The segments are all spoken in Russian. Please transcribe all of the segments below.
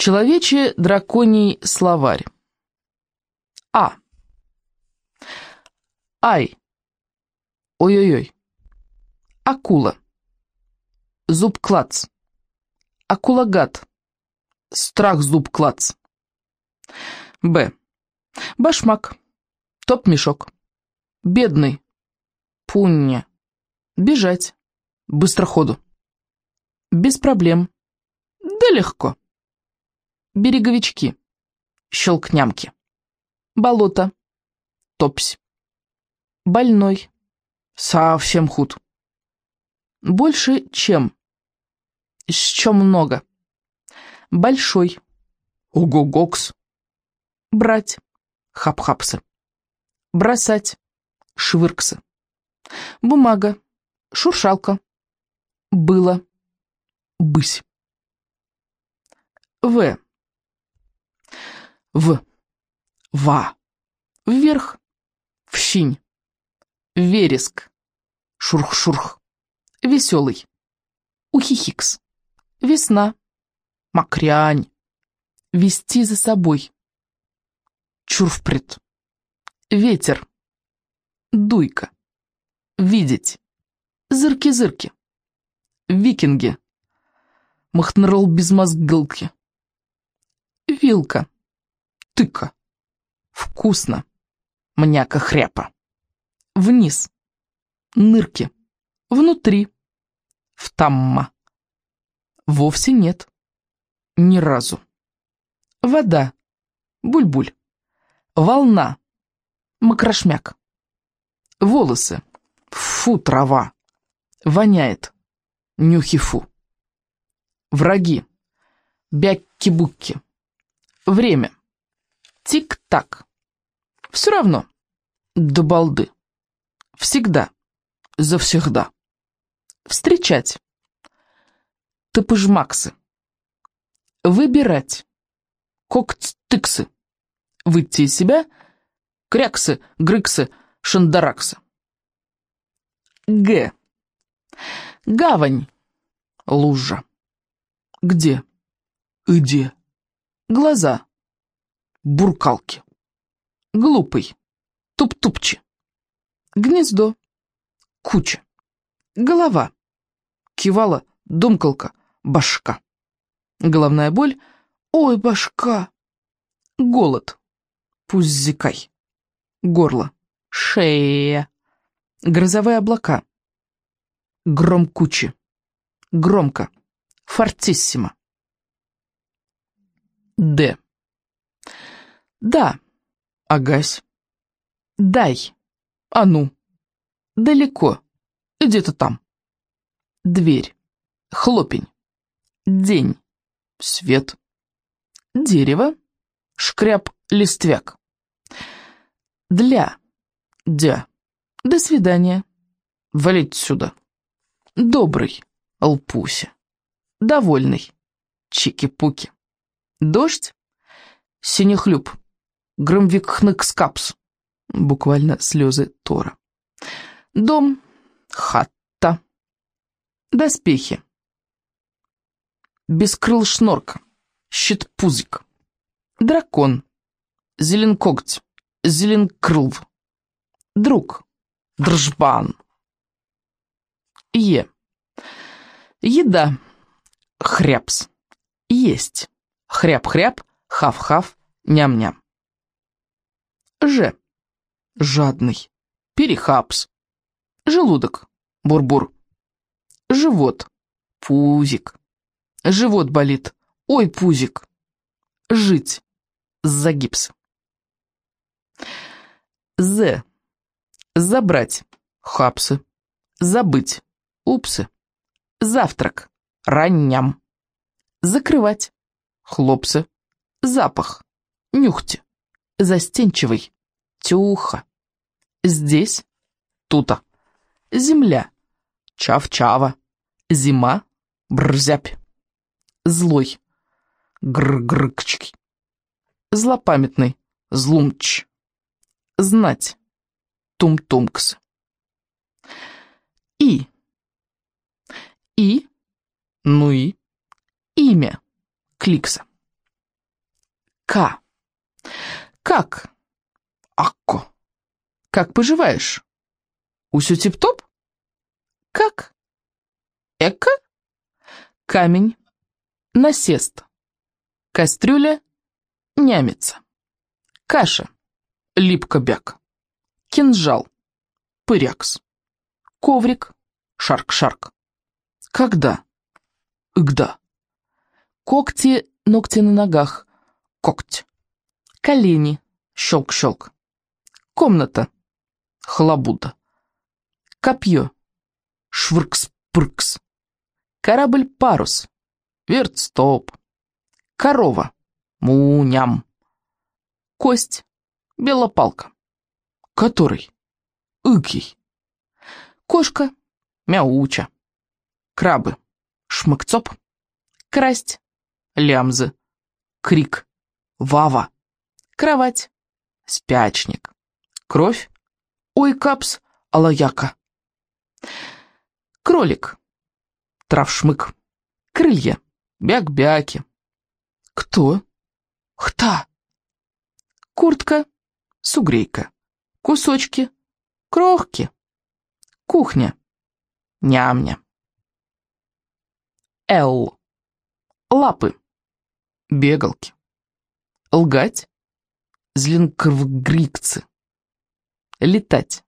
Человечий драконий словарь. А. Ай. Ой-ой-ой. Акула. Зуб-клац. Акулагат. Страх-зуб-клац. Б. Башмак. Топ-мешок. Бедный. Пуння. Бежать. Быстро ходу. Без проблем. Да легко. Береговички. Щелкнямки. Болото. Топсь. Больной. Совсем худ. Больше чем. С чем много. Большой. Угу-гокс. Брать. Хап-хапсы. Бросать. Швырксы. Бумага. Шуршалка. Было. Бысь. В. В. Ва. Вверх. В щинь. Вереск. Шурх-шурх. Веселый. Ухихикс. Весна. Макрянь. Вести за собой. Чурвпред. Ветер. Дуйка. Видеть. Зырки-зырки. Викинги. Махнрол без мозгылки. Вилка. Тыка. Вкусно. Мняка-хряпа. Вниз. Нырки. Внутри. В тамма. Вовсе нет. Ни разу. Вода. Буль-буль. Волна. Макрошмяк. Волосы. Фу, трава. Воняет. Нюхи-фу. Враги. Бякки-букки. Время. Тик-так. Все равно. До балды. Всегда. Завсегда. Встречать. Топыжмаксы. Выбирать. Когть-тыксы. Выйти из себя. Кряксы, грыксы, шандараксы. Г. Гавань. Лужа. Где? Где? Глаза. Буркалки. Глупый. Туп-тупчи. Гнездо. Куча. Голова. Кивала, думкалка, башка. Головная боль. Ой, башка. Голод. Пусть зикай. Горло. Шея. Грозовые облака. Гром кучи. Громко. Фортиссимо. Д. Да. Агась. Дай. А ну. Далеко. Где-то там. Дверь. Хлопень. День. Свет. Дерево. Шкряб листвяк. Для. Дя. До свидания. Валить сюда. Добрый. Лпуся. Довольный. Чики-пуки. Дождь. Синехлюб. Громвик-хнык-скапс. Буквально слезы Тора. Дом. Хатта. Доспехи. Бескрыл шнорка. Щит-пузик. Дракон. Зеленкогть. Зеленкрыл. Друг. Држбан. Е. Еда. Хряпс. Есть. Хряп-хряп, хав-хав, ням-ням. Ж. Жадный. Перехапс. Желудок. Бур-бур. Живот. Пузик. Живот болит. Ой, пузик. Жить. Загипс. З. Забрать. Хапсы. Забыть. Упсы. Завтрак. Ранням. Закрывать. Хлопцы. Запах. Нюхте. Застенчивый. Тюха. Здесь. Тута. Земля. Чав-чава. Зима. Брзяпь. Злой. Гр-гркчки. Злопамятный. Злумч. Знать. Тум-тумкс. И. И. Ну и. Имя. Кликса. К. Как? Акко. Как поживаешь? Усю тип-топ? Как? Эка? Камень. Насест. Кастрюля. Нямица. Каша. Липка-бяк. Кинжал. Пырякс. Коврик. Шарк-шарк. Когда? Игда. Когти, ногти на ногах. Когть. Колени. Щелк-щелк. Комната. Хлобуда. Копье. Швыркс-пыркс. Корабль-парус. Верт-стоп. Корова. Муням. Кость. Белопалка. Который? Ыкий. Кошка. Мяуча. Крабы. Шмыкцоп. Красть. Лямзы. Крик. Вава. Кровать. Спячник. Кровь. Ой, капс. Алаяка. Кролик. Травшмык. Крылья. Бяк-бяки. Кто? Хта. Куртка. Сугрейка. Кусочки. Крохки. Кухня. Нямня. Л. Лапы. Бегалки. Лгать. Злинкрвгрикцы. Летать.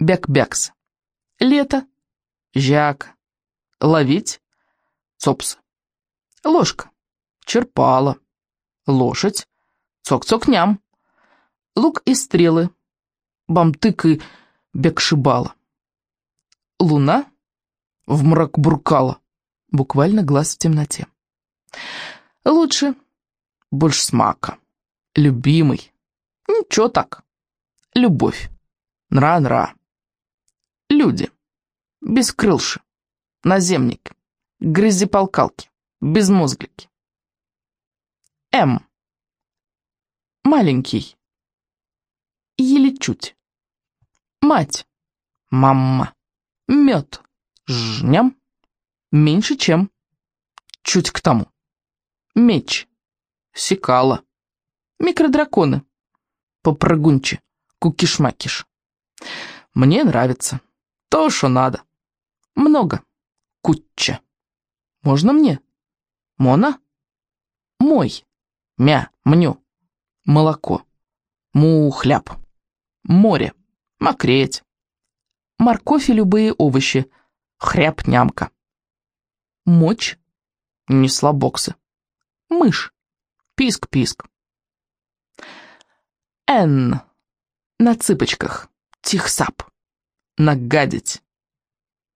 Бяк-бякс. Лето. Жак. Ловить. Цопс. Ложка. Черпала. Лошадь. Цок-цок-ням. Лук и стрелы. Бамтык и бекшибала. Луна в мрак буркала. Буквально глаз в темноте. Лучше. Больше смака. Любимый. Ничего так. Любовь. Нра-нра. Люди. Бескрылши. Наземники. Грязеполкалки. Безмозглики. М. Маленький. Еле чуть. Мать. Мама. Мед. Жням. Меньше чем. Чуть к тому. Меч. Секала. Микродраконы. Попрыгунчи. Кукиш-макиш. Мне нравится. То, что надо. Много. Куча. Можно мне? Мона? Мой. Мя, мню. Молоко. Му, хляб. Море. Мокреть. Морковь и любые овощи. Хряб-нямка. Мочь. Несла боксы. Мышь. Писк-писк. Н. На цыпочках. Тихсап. Нагадить.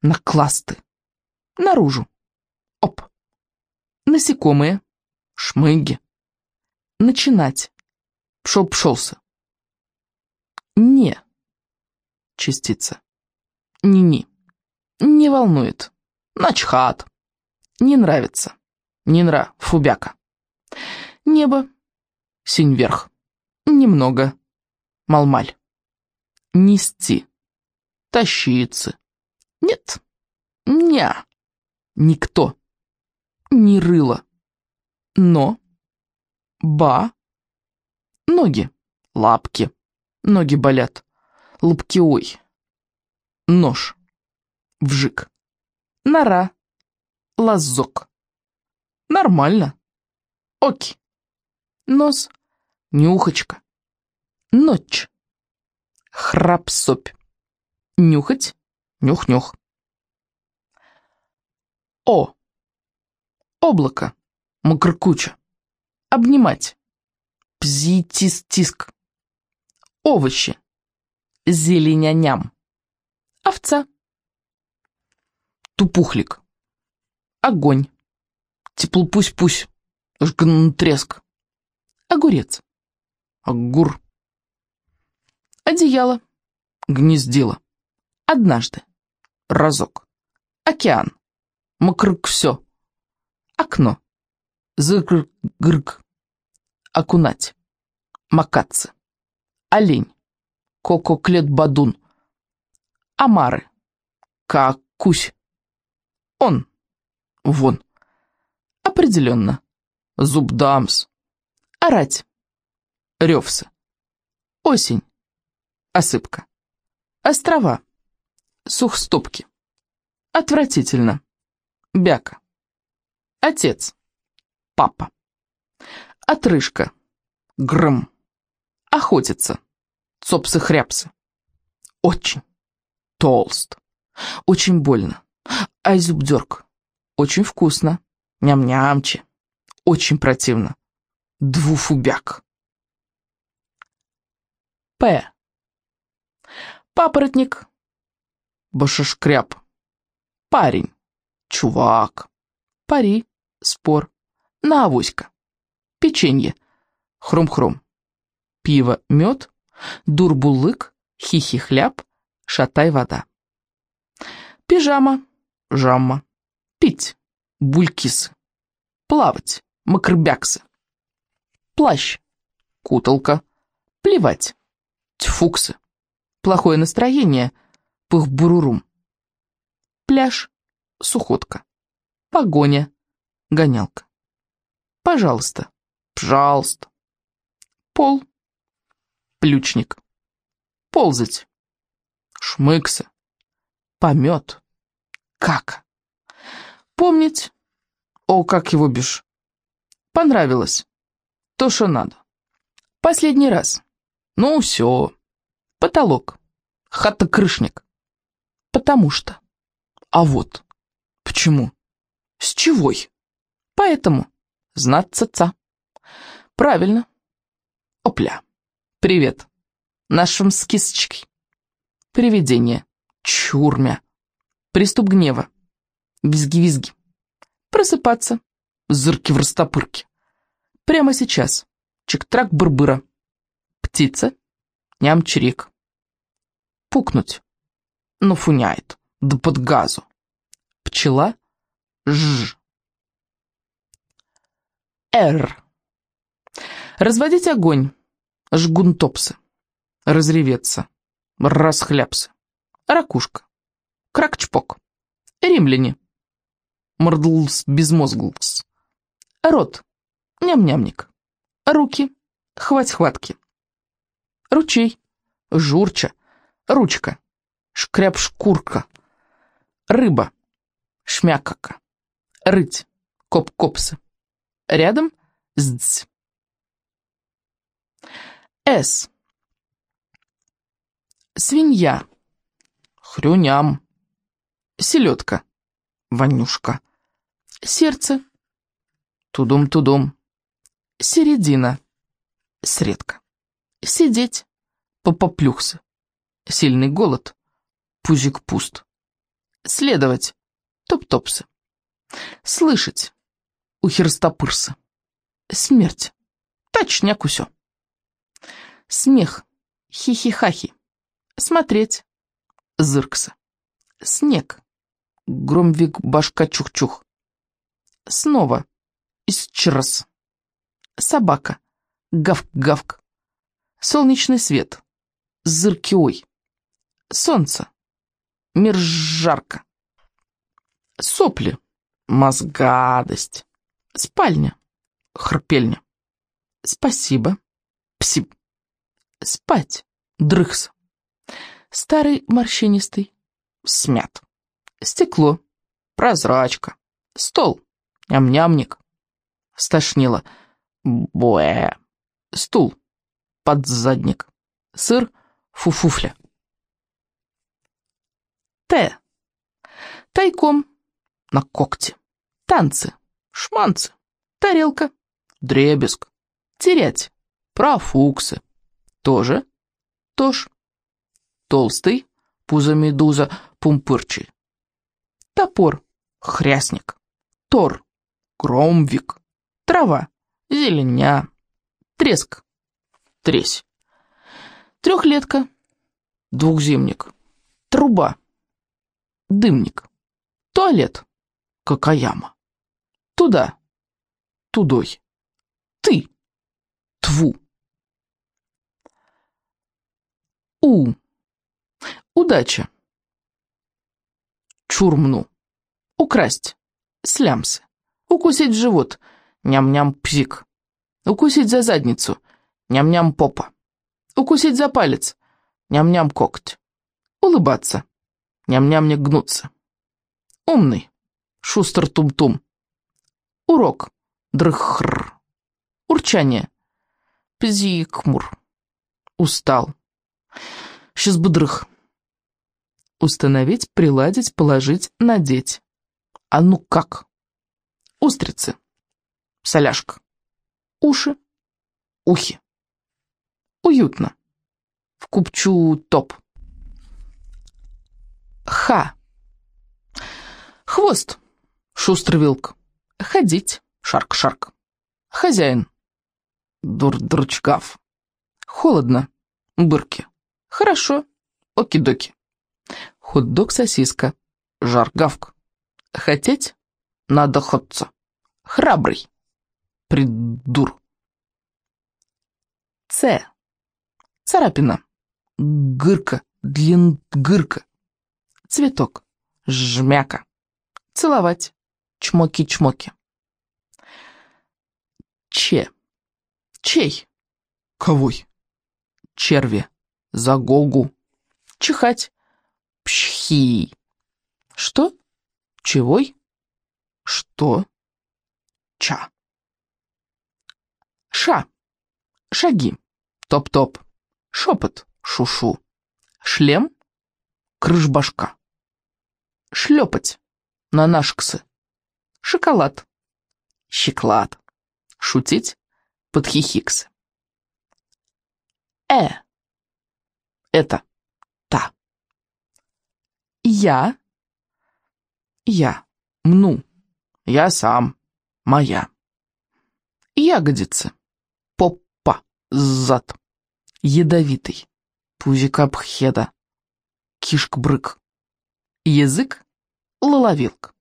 Накласты. Наружу. Оп. Насекомые. Шмыги. Начинать. Пшел-пшелся. Не. Частица. Ни-ни. Не волнует. Начхат. Не нравится. Не нра. Фубяка. Небо. Синь вверх. Немного. Малмаль. Нести. Тащиться. Нет. Ня. Никто. Не рыло. Но. Ба. Ноги. Лапки. Ноги болят. Лупки ой. Нож. Вжик. Нора. Лазок. Нормально. Оки. Нос. Нюхочка. Ночь. Храп-сопь. Нюхать. Нюх-нюх. О. Облако. Макркуча. Обнимать. Пзи-тис-тиск. Овощи. Зеленяням. Овца. Тупухлик. Огонь. Тепло пусть-пусть. Жгн треск. Огурец. Огур. Одеяло. Гнездило. Однажды. Разок. Океан. Макрык все. Окно. Зырк-гырк. Окунать. Макаться. Олень. Коко-клет-бадун. Амары. Какусь. Он. Вон. Определенно. Зубдамс. Орать. Ревсы. Осень. Осыпка. Острова. Сухстопки. Отвратительно. Бяка. Отец. Папа. Отрыжка. Грым. Охотиться. Цопсы-хряпсы. Очень. Толст. Очень больно. Ай, зубдерг. Очень вкусно. Ням-нямчи. Очень противно. Двуфубяк. П. Папоротник. Башашкряб. Парень. Чувак. Пари. Спор. На. Печенье. Хрум-хрум. Пиво, мед. Дурбулык. Хихи-хляб. Шатай-вода. Пижама. Жамма. Пить. Булькисы. Плавать. Макрбяксы. Плащ. Куталка. Плевать. Тьфуксы. Плохое настроение. Пых-бурурум. Пляж. Сухотка. Погоня. Гонялка. Пожалуйста. Пожалуйста. Пол. Плючник. Ползать. Шмыксы. Помет. Как? Помнить. О, как его бишь. Понравилось. То, что надо. Последний раз. Ну, все. Потолок. Хата-крышник. Потому что. А вот. Почему? С чего? Поэтому. Знаться ца. Правильно. Опля. Привет. Нашим с кисочкой. Привидение. Чурмя. Приступ гнева. Визги-визги. Просыпаться. Зырки в растопырке. Прямо сейчас. Чик-трак бурбыра. Птица. Ням-чирик. Пукнуть. Ну, фуняет. Да под газу. Пчела. Ж. Р. Разводить огонь. Жгунтопсы. Разреветься. Расхлябсы. Ракушка. Крак-чпок. Римляне. Мордлс безмозглс. Рот. Ням-нямник. Руки. Хвать-хватки. Ручей. Журча. Ручка. Шкряп-шкурка. Рыба. Шмякака. Рыть. Коп-копсы. Рядом. Здзь. С. Свинья. Хрюням. Селедка. Ванюшка. Сердце. Тудум-тудум. Середина. Средка. Сидеть. Попоплюхсы. Сильный голод. Пузик пуст. Следовать. Топ-топсы. Слышать. Ухерстопырсы. Смерть. Точняк усё. Смех. Хихи-хахи. Смотреть. Зыркса. Снег. Громвик башка чух-чух. Снова. Исчрас. Собака. Гавк-гавк. Солнечный свет. Зыркиой. Солнце. Мир жарко. Сопли. Мозгадость. Спальня. Хрпельня. Спасибо. Псип. Спать. Дрыхс. Старый морщинистый. Смят. Стекло. Прозрачка. Стол. Ням-нямник. Стошнило. Буэ. Стул. Подзадник. Сыр. Фуфуфля. Т. Тайком. На когте. Танцы. Шманцы. Тарелка. Дребезг. Терять. Профуксы. Тоже. Тож. Толстый. Пузо-медуза. Пумпырчий. Топор. Хрясник. Тор. Громвик. Трава. Зеленя. Треск. Тресь. Трехлетка. Двухзимник. Труба. Дымник. Туалет. Какаяма. Туда. Тудой. Ты. Тву. У. Удача. Чурмну. Украсть. Слямсы. Укусить живот. Ням-ням-пзик. Укусить за задницу. Ням-ням попа. Укусить за палец. Ням-ням коготь. Улыбаться. Ням-ням не гнуться. Умный. Шустер тум-тум. Урок. Дрыхр. Урчание. Пзикмур. Устал. Сейчас бы дрых. Установить, приладить, положить, надеть. А ну как? Устрицы. Соляшка. Уши. Ухи. Уютно. В купчу топ. Ха. Хвост. Шустрый вилк. Ходить. Шарк-шарк. Хозяин. Дур-дурчкав. Холодно. Бырки. Хорошо. Оки-доки. Хот-дог-сосиска. Жар-гавк. Хотеть? Надо ходца. Храбрый. Придур. Ц. Царапина. Гырка. Длин гырка. Цветок. Жмяка. Целовать. Чмоки-чмоки. Че. Чей? Ковой? Черви. Загогу. Чихать. Пшхи. Что? Чевой? Что? Ча. Ша. Шаги. Топ-топ. Шепот. Шушу. Шлем. Крыжбашка. Шлепать. На нашксы. Шоколад. Щеклад. Шутить. Подхихиксы. Э. Это. Та. Я. Я. Мну. Я сам. Моя. Ягодицы. Поппа. Зад. Ядовитый. Пузика пхеда. Кишк-брык. Язык. Лоловилк.